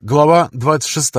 Глава 26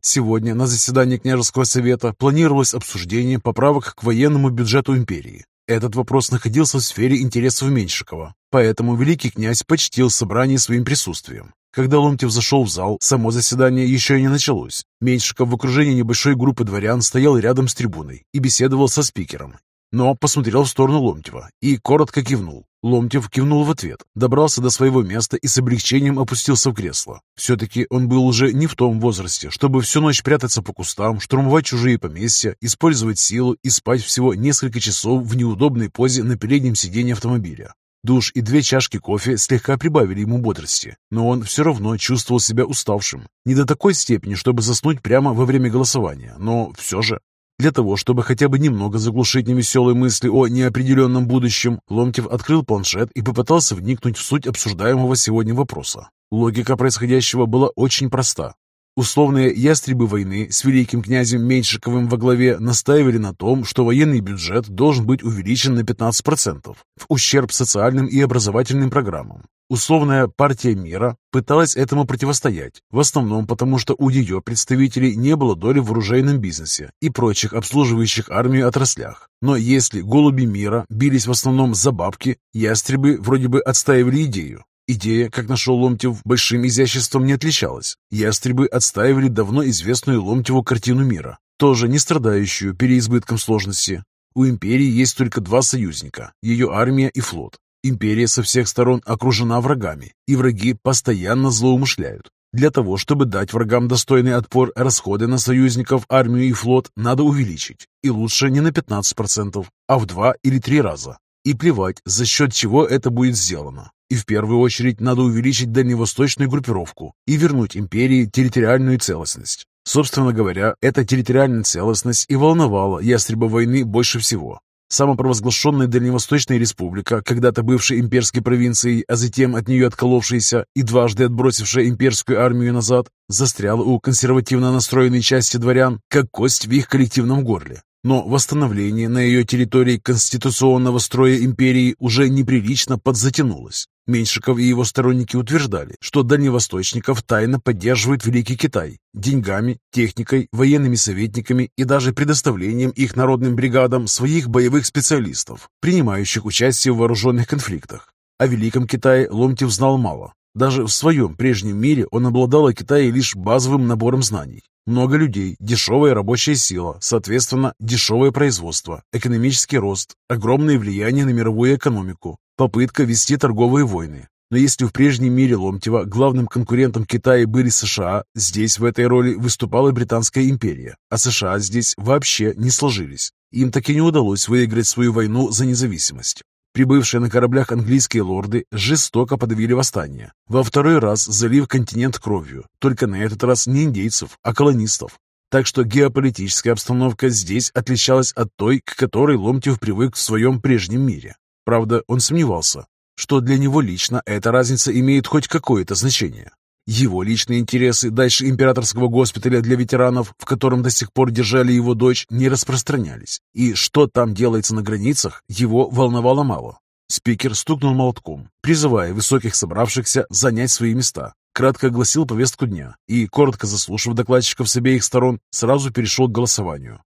Сегодня на заседании княжеского совета планировалось обсуждение поправок к военному бюджету империи. Этот вопрос находился в сфере интересов Меньшикова, поэтому великий князь почтил собрание своим присутствием. Когда Ломтев зашел в зал, само заседание еще и не началось. Меньшиков в окружении небольшой группы дворян стоял рядом с трибуной и беседовал со спикером, но посмотрел в сторону Ломтева и коротко кивнул. Ломтев кивнул в ответ, добрался до своего места и с облегчением опустился в кресло. Все-таки он был уже не в том возрасте, чтобы всю ночь прятаться по кустам, штурмовать чужие поместья, использовать силу и спать всего несколько часов в неудобной позе на переднем сиденье автомобиля. Душ и две чашки кофе слегка прибавили ему бодрости, но он все равно чувствовал себя уставшим. Не до такой степени, чтобы заснуть прямо во время голосования, но все же. Для того, чтобы хотя бы немного заглушить невеселые мысли о неопределенном будущем, Ломтев открыл планшет и попытался вникнуть в суть обсуждаемого сегодня вопроса. Логика происходящего была очень проста. Условные ястребы войны с великим князем Меньшиковым во главе настаивали на том, что военный бюджет должен быть увеличен на 15% в ущерб социальным и образовательным программам. Условная партия мира пыталась этому противостоять, в основном потому, что у ее представителей не было доли в оружейном бизнесе и прочих обслуживающих армию отраслях. Но если голуби мира бились в основном за бабки, ястребы вроде бы отстаивали идею. Идея, как нашел Ломтев, большим изяществом не отличалась. Ястребы отстаивали давно известную Ломтеву картину мира, тоже не страдающую переизбытком сложности. У империи есть только два союзника – ее армия и флот. Империя со всех сторон окружена врагами, и враги постоянно злоумышляют. Для того, чтобы дать врагам достойный отпор, расходы на союзников, армию и флот надо увеличить. И лучше не на 15%, а в два или три раза. И плевать, за счет чего это будет сделано. И в первую очередь надо увеличить дальневосточную группировку и вернуть империи территориальную целостность. Собственно говоря, эта территориальная целостность и волновала ястреба войны больше всего. Самопровозглашенная Дальневосточная республика, когда-то бывшей имперской провинцией, а затем от нее отколовшаяся и дважды отбросившая имперскую армию назад, застряла у консервативно настроенной части дворян, как кость в их коллективном горле. Но восстановление на ее территории конституционного строя империи уже неприлично подзатянулось. Меньшиков и его сторонники утверждали, что дальневосточников тайно поддерживает Великий Китай деньгами, техникой, военными советниками и даже предоставлением их народным бригадам своих боевых специалистов, принимающих участие в вооруженных конфликтах. О Великом Китае Ломтев знал мало. Даже в своем прежнем мире он обладал о Китае лишь базовым набором знаний. Много людей, дешевая рабочая сила, соответственно, дешевое производство, экономический рост, огромное влияние на мировую экономику, попытка вести торговые войны. Но если в прежнем мире Ломтева главным конкурентом Китая были США, здесь в этой роли выступала Британская империя, а США здесь вообще не сложились. Им так и не удалось выиграть свою войну за независимость. Прибывшие на кораблях английские лорды жестоко подавили восстание, во второй раз залив континент кровью, только на этот раз не индейцев, а колонистов. Так что геополитическая обстановка здесь отличалась от той, к которой Ломтев привык в своем прежнем мире. Правда, он сомневался, что для него лично эта разница имеет хоть какое-то значение. Его личные интересы дальше императорского госпиталя для ветеранов, в котором до сих пор держали его дочь, не распространялись. И что там делается на границах, его волновало мало. Спикер стукнул молотком, призывая высоких собравшихся занять свои места. Кратко огласил повестку дня и, коротко заслушав докладчиков с обеих сторон, сразу перешел к голосованию.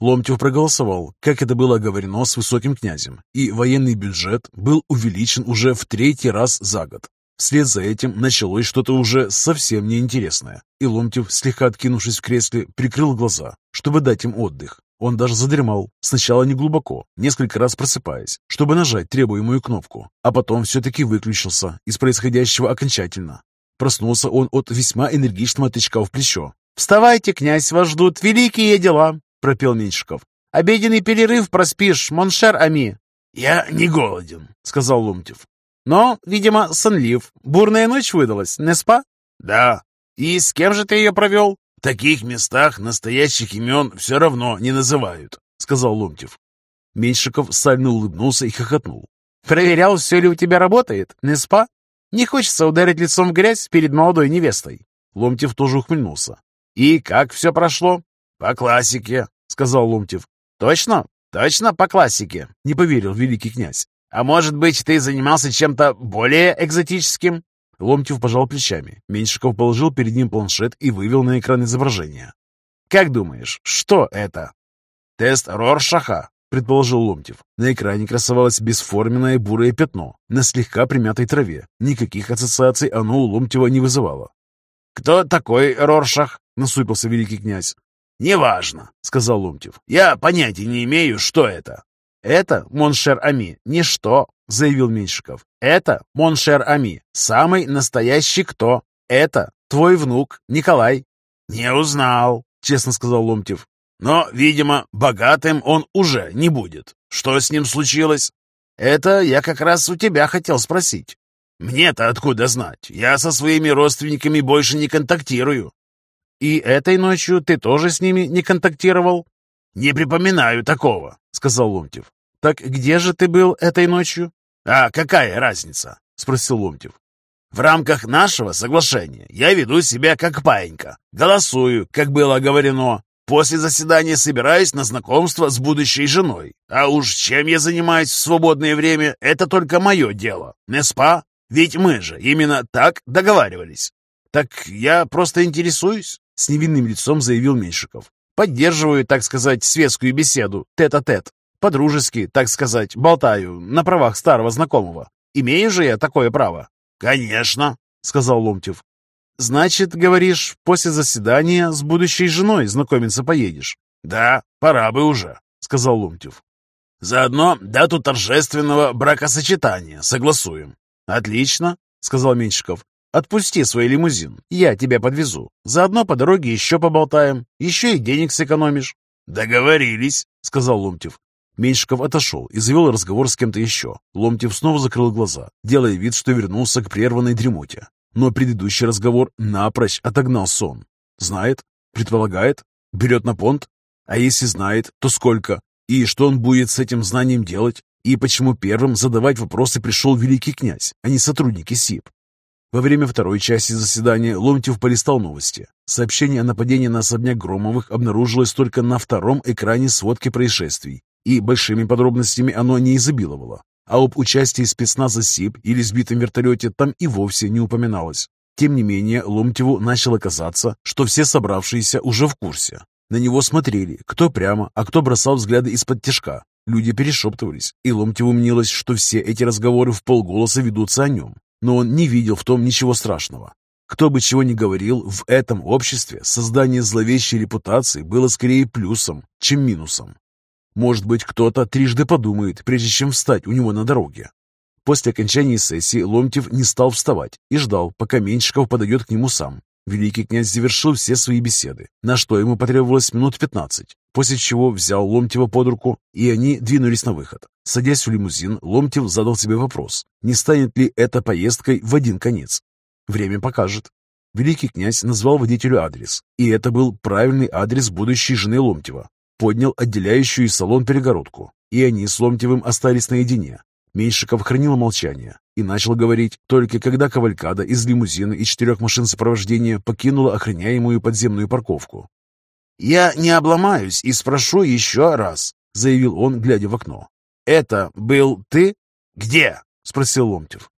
Ломтев проголосовал, как это было оговорено с высоким князем, и военный бюджет был увеличен уже в третий раз за год. Вслед за этим началось что-то уже совсем неинтересное, и Ломтев, слегка откинувшись в кресле, прикрыл глаза, чтобы дать им отдых. Он даже задремал, сначала не глубоко, несколько раз просыпаясь, чтобы нажать требуемую кнопку, а потом все-таки выключился из происходящего окончательно. Проснулся он от весьма энергичного тычка в плечо. «Вставайте, князь, вас ждут великие дела!» — пропел Меньшиков. «Обеденный перерыв проспишь, моншер Ами!» «Я не голоден», — сказал Ломтев. Но, видимо, сонлив. Бурная ночь выдалась, не спа? Да. И с кем же ты ее провел? В таких местах настоящих имен все равно не называют, сказал Ломтев. Меньшиков сально улыбнулся и хохотнул. Проверял, все ли у тебя работает, не спа? Не хочется ударить лицом в грязь перед молодой невестой. Ломтев тоже ухмыльнулся. «И как все прошло?» «По классике», — сказал Ломтев. «Точно? Точно по классике?» — не поверил великий князь. «А может быть, ты занимался чем-то более экзотическим?» Ломтев пожал плечами. Меньшиков положил перед ним планшет и вывел на экран изображение. «Как думаешь, что это?» «Тест Роршаха», — предположил Ломтев. На экране красовалось бесформенное бурое пятно на слегка примятой траве. Никаких ассоциаций оно у Ломтева не вызывало. «Кто такой Роршах?» — насупился великий князь. «Неважно», — сказал Ломтев. «Я понятия не имею, что это». «Это, mon cher ami, не что», — заявил Меньшиков. «Это, mon cher ami, самый настоящий кто. Это твой внук Николай». «Не узнал», — честно сказал Ломтев. «Но, видимо, богатым он уже не будет. Что с ним случилось?» «Это я как раз у тебя хотел спросить». «Мне-то откуда знать? Я со своими родственниками больше не контактирую». «И этой ночью ты тоже с ними не контактировал?» «Не припоминаю такого», — сказал Ломтев. «Так где же ты был этой ночью?» «А какая разница?» — спросил Ломтев. «В рамках нашего соглашения я веду себя как паинька. Голосую, как было говорено. После заседания собираюсь на знакомство с будущей женой. А уж чем я занимаюсь в свободное время, это только мое дело. Не спа? Ведь мы же именно так договаривались. Так я просто интересуюсь. — с невинным лицом заявил Меньшиков. «Поддерживаю, так сказать, светскую беседу, тет-а-тет. По-дружески, так сказать, болтаю, на правах старого знакомого. Имею же я такое право?» «Конечно», — сказал Ломтев. «Значит, говоришь, после заседания с будущей женой знакомиться поедешь?» «Да, пора бы уже», — сказал Ломтев. «Заодно дату торжественного бракосочетания согласуем». «Отлично», — сказал Меньшиков. Отпусти свой лимузин, я тебя подвезу. Заодно по дороге еще поболтаем, еще и денег сэкономишь». «Договорились», — сказал Ломтев. Меньшиков отошел и завел разговор с кем-то еще. Ломтев снова закрыл глаза, делая вид, что вернулся к прерванной дремоте. Но предыдущий разговор напрочь отогнал сон. Знает? Предполагает? Берет на понт? А если знает, то сколько? И что он будет с этим знанием делать? И почему первым задавать вопросы пришел великий князь, а не сотрудники СИП? Во время второй части заседания Ломтев полистал новости. Сообщение о нападении на особняк Громовых обнаружилось только на втором экране сводки происшествий, и большими подробностями оно не изобиловало. А об участии спецназа СИП или сбитом вертолете там и вовсе не упоминалось. Тем не менее, Ломтеву начало казаться, что все собравшиеся уже в курсе. На него смотрели, кто прямо, а кто бросал взгляды из-под тяжка. Люди перешептывались, и Ломтеву мнилось, что все эти разговоры в полголоса ведутся о нем но он не видел в том ничего страшного. Кто бы чего ни говорил, в этом обществе создание зловещей репутации было скорее плюсом, чем минусом. Может быть, кто-то трижды подумает, прежде чем встать у него на дороге. После окончания сессии Ломтев не стал вставать и ждал, пока Меньшиков подойдет к нему сам. Великий князь завершил все свои беседы, на что ему потребовалось минут пятнадцать, после чего взял Ломтева под руку, и они двинулись на выход. Садясь в лимузин, Ломтев задал себе вопрос, не станет ли это поездкой в один конец. Время покажет. Великий князь назвал водителю адрес, и это был правильный адрес будущей жены Ломтева. Поднял отделяющую салон перегородку, и они с Ломтевым остались наедине. Меньшиков хранил молчание и начал говорить только когда кавалькада из лимузина и четырех машин сопровождения покинула охраняемую подземную парковку. «Я не обломаюсь и спрошу еще раз», — заявил он, глядя в окно. «Это был ты?» «Где?» — спросил Ломтев.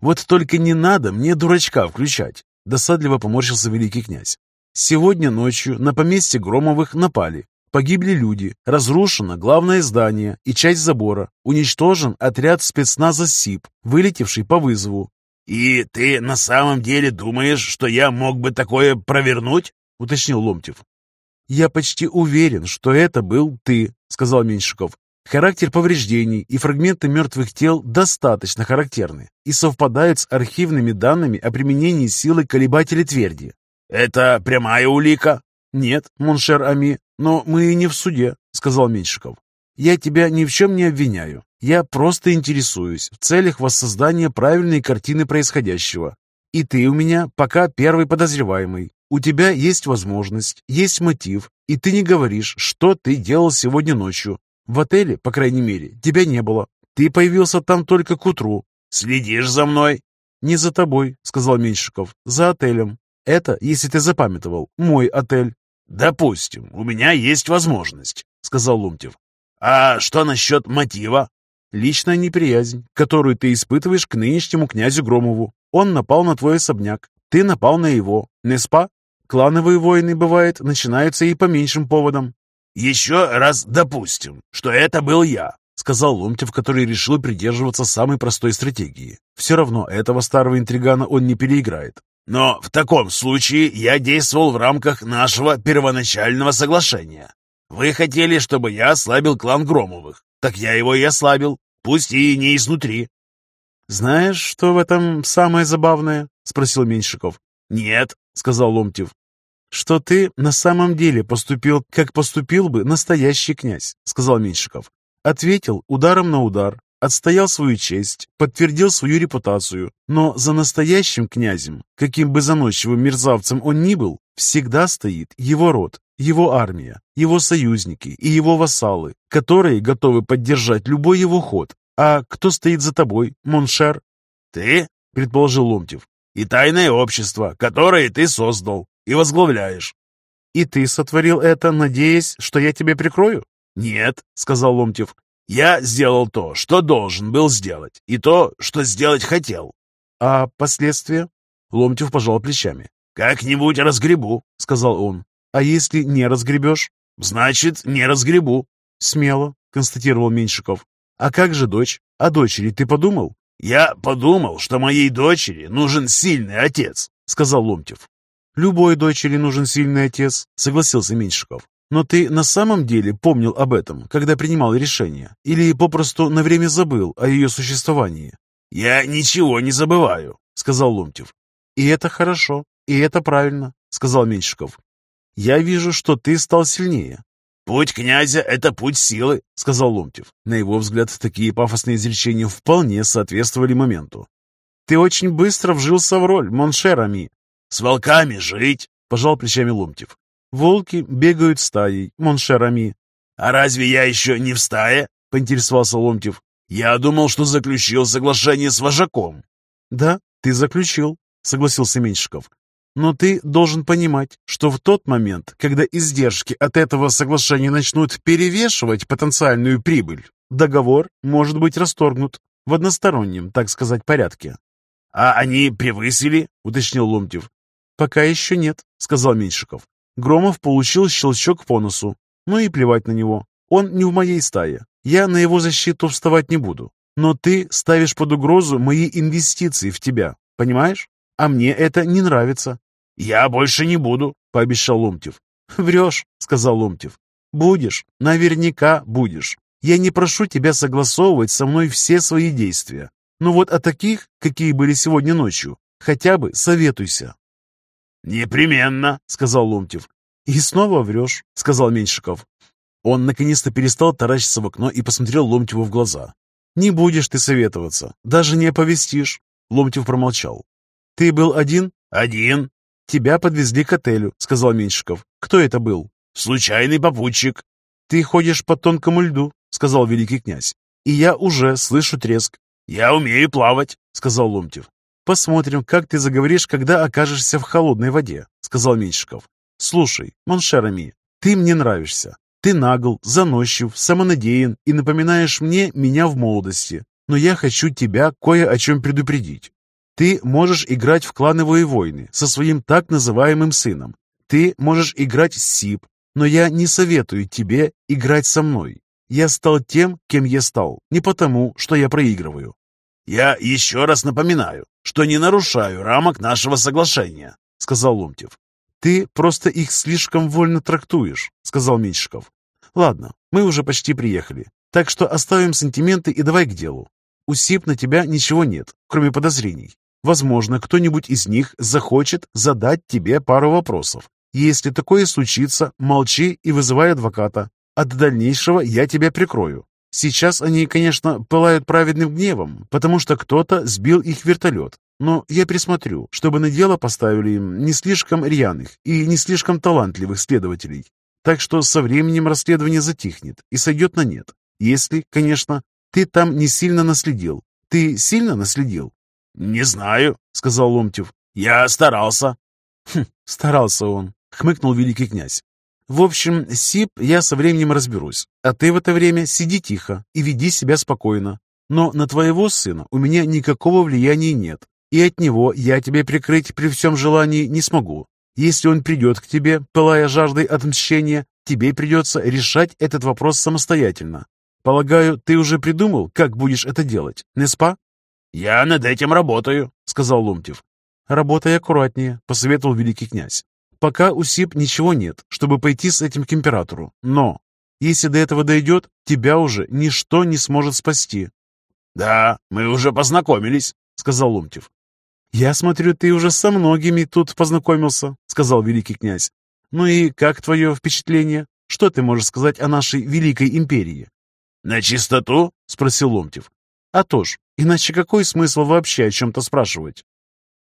«Вот только не надо мне дурачка включать», — досадливо поморщился великий князь. «Сегодня ночью на поместье Громовых напали. Погибли люди, разрушено главное здание и часть забора, уничтожен отряд спецназа СИП, вылетевший по вызову. «И ты на самом деле думаешь, что я мог бы такое провернуть?» — уточнил Ломтев. «Я почти уверен, что это был ты», — сказал Меньшиков. «Характер повреждений и фрагменты мертвых тел достаточно характерны и совпадают с архивными данными о применении силы колебателя тверди». «Это прямая улика?» «Нет, mon cher ami, но мы не в суде», — сказал Меньшиков. «Я тебя ни в чем не обвиняю. Я просто интересуюсь в целях воссоздания правильной картины происходящего. И ты у меня пока первый подозреваемый. У тебя есть возможность, есть мотив, и ты не говоришь, что ты делал сегодня ночью. В отеле, по крайней мере, тебя не было. Ты появился там только к утру. Следишь за мной?» «Не за тобой», — сказал Меньшиков, — «за отелем. Это, если ты запамятовал, мой отель. «Допустим, у меня есть возможность», — сказал Ломтев. А что насчет мотива? Личная неприязнь, которую ты испытываешь к нынешнему князю Громову. Он напал на твой особняк, ты напал на его. Не спа? Клановые войны, бывает, начинаются и по меньшим поводам. «Еще раз допустим, что это был я», — сказал Ломтев, который решил придерживаться самой простой стратегии. Все равно этого старого интригана он не переиграет. «Но в таком случае я действовал в рамках нашего первоначального соглашения. Вы хотели, чтобы я ослабил клан Громовых. Так я его и ослабил, пусть и не изнутри». «Знаешь, что в этом самое забавное?» — спросил Меньшиков. «Нет», — сказал Ломтев. «Что ты на самом деле поступил, как поступил бы настоящий князь», — сказал Меньшиков. «Ответил ударом на удар, отстоял свою честь, подтвердил свою репутацию, но за настоящим князем, каким бы заносчивым мерзавцем он ни был, всегда стоит его род, его армия, его союзники и его вассалы, которые готовы поддержать любой его ход. А кто стоит за тобой, mon cher?» «Ты?» — предположил Ломтев. «И тайное общество, которое ты создал и возглавляешь». «И ты сотворил это, надеясь, что я тебя прикрою?» «Нет», — сказал Ломтев. «Я сделал то, что должен был сделать, и то, что сделать хотел». «А последствия?» Ломтев пожал плечами. «Как-нибудь разгребу», — сказал он. «А если не разгребешь?» «Значит, не разгребу». «Смело», — констатировал Меньшиков. «А как же дочь? О дочери ты подумал?» «Я подумал, что моей дочери нужен сильный отец», — сказал Ломтев. «Любой дочери нужен сильный отец», — согласился Меньшиков. «Но ты на самом деле помнил об этом, когда принимал решение? Или попросту на время забыл о ее существовании?» «Я ничего не забываю», — сказал Ломтев. «И это хорошо, и это правильно», — сказал Меньшиков. «Я вижу, что ты стал сильнее». «Путь князя — это путь силы», — сказал Ломтев. На его взгляд, такие пафосные изречения вполне соответствовали моменту. «Ты очень быстро вжился в роль, Моншерами». «С волками жить», — пожал плечами Ломтев. «Волки бегают стаей, Моншерами». «А разве я еще не в стае?» — поинтересовался Ломтев. «Я думал, что заключил соглашение с вожаком». «Да, ты заключил», — согласился Меньшиков. Но ты должен понимать, что в тот момент, когда издержки от этого соглашения начнут перевешивать потенциальную прибыль, договор может быть расторгнут в одностороннем, так сказать, порядке. «А они превысили?» — уточнил Ломтев. «Пока еще нет», — сказал Меньшиков. Громов получил щелчок по носу. Ну и плевать на него. Он не в моей стае. Я на его защиту вставать не буду. Но ты ставишь под угрозу мои инвестиции в тебя, понимаешь? А мне это не нравится. «Я больше не буду», — пообещал Ломтев. «Врешь», — сказал Ломтев. «Будешь, наверняка будешь. Я не прошу тебя согласовывать со мной все свои действия. Но вот о таких, какие были сегодня ночью, хотя бы советуйся». «Непременно», — сказал Ломтев. «И снова врешь», — сказал Меньшиков. Он наконец-то перестал таращиться в окно и посмотрел Ломтеву в глаза. «Не будешь ты советоваться, даже не оповестишь», — Ломтев промолчал. «Ты был один?» «Один», «Тебя подвезли к отелю», — сказал Меньшиков. «Кто это был?» «Случайный попутчик». «Ты ходишь по тонкому льду», — сказал великий князь. «И я уже слышу треск». «Я умею плавать», — сказал Ломтев. «Посмотрим, как ты заговоришь, когда окажешься в холодной воде», — сказал Меньшиков. «Слушай, Моншерами, ты мне нравишься. Ты нагл, заносчив, самонадеян и напоминаешь мне меня в молодости. Но я хочу тебя кое о чем предупредить. Ты можешь играть в клановые войны со своим так называемым сыном. Ты можешь играть с Сип, но я не советую тебе играть со мной. Я стал тем, кем я стал, не потому, что я проигрываю. «Я еще раз напоминаю, что не нарушаю рамок нашего соглашения», — сказал Ломтев. «Ты просто их слишком вольно трактуешь», — сказал Меньшиков. «Ладно, мы уже почти приехали, так что оставим сантименты и давай к делу. У СИП на тебя ничего нет, кроме подозрений. Возможно, кто-нибудь из них захочет задать тебе пару вопросов. Если такое случится, молчи и вызывай адвоката. От дальнейшего я тебя прикрою. Сейчас они, конечно, пылают праведным гневом, потому что кто-то сбил их вертолет. Но я присмотрю, чтобы на дело поставили им не слишком рьяных и не слишком талантливых следователей. Так что со временем расследование затихнет и сойдет на нет. Если, конечно, ты там не сильно наследил. Ты сильно наследил? «Не знаю», — сказал Ломтев. «Я старался». «Хм, старался он», — хмыкнул великий князь. В общем, СИП я со временем разберусь, а ты в это время сиди тихо и веди себя спокойно. Но на твоего сына у меня никакого влияния нет, и от него я тебе прикрыть при всем желании не смогу. Если он придет к тебе, пылая жаждой отмщения, тебе придется решать этот вопрос самостоятельно. Полагаю, ты уже придумал, как будешь это делать, не спа? «Я над этим работаю», — сказал Ломтев. «Работай аккуратнее», — посоветовал великий князь. «Пока у СИП ничего нет, чтобы пойти с этим к императору. Но, если до этого дойдет, тебя уже ничто не сможет спасти». «Да, мы уже познакомились», — сказал Ломтев. «Я смотрю, ты уже со многими тут познакомился», — сказал великий князь. «Ну и как твое впечатление? Что ты можешь сказать о нашей великой империи?» «На чистоту?» — спросил Ломтев. «А то ж, иначе какой смысл вообще о чем-то спрашивать?»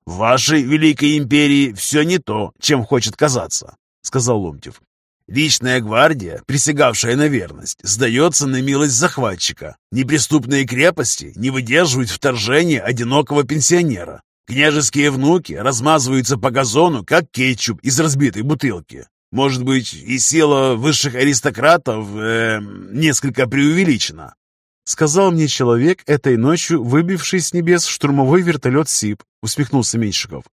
«В вашей великой империи все не то, чем хочет казаться», — сказал Ломтев. «Личная гвардия, присягавшая на верность, сдается на милость захватчика. Неприступные крепости не выдерживают вторжения одинокого пенсионера. Княжеские внуки размазываются по газону, как кетчуп из разбитой бутылки. Может быть, и сила высших аристократов э, несколько преувеличена. Сказал мне человек этой ночью, выбивший с небес штурмовой вертолет СИП, усмехнулся Меньшиков.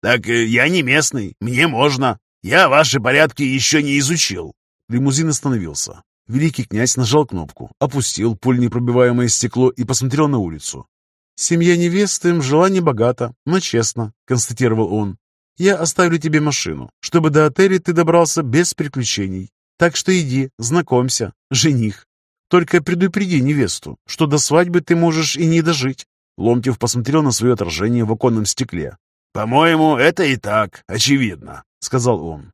Так э, я не местный, мне можно. Я ваши порядки еще не изучил. Лимузин остановился. Великий князь нажал кнопку, опустил пульнепробиваемое стекло и посмотрел на улицу. «Семья невесты жила небогато, но честно», — констатировал он. «Я оставлю тебе машину, чтобы до отеля ты добрался без приключений. Так что иди, знакомься, жених. Только предупреди невесту, что до свадьбы ты можешь и не дожить». Ломтев посмотрел на свое отражение в оконном стекле. «По-моему, это и так очевидно», — сказал он.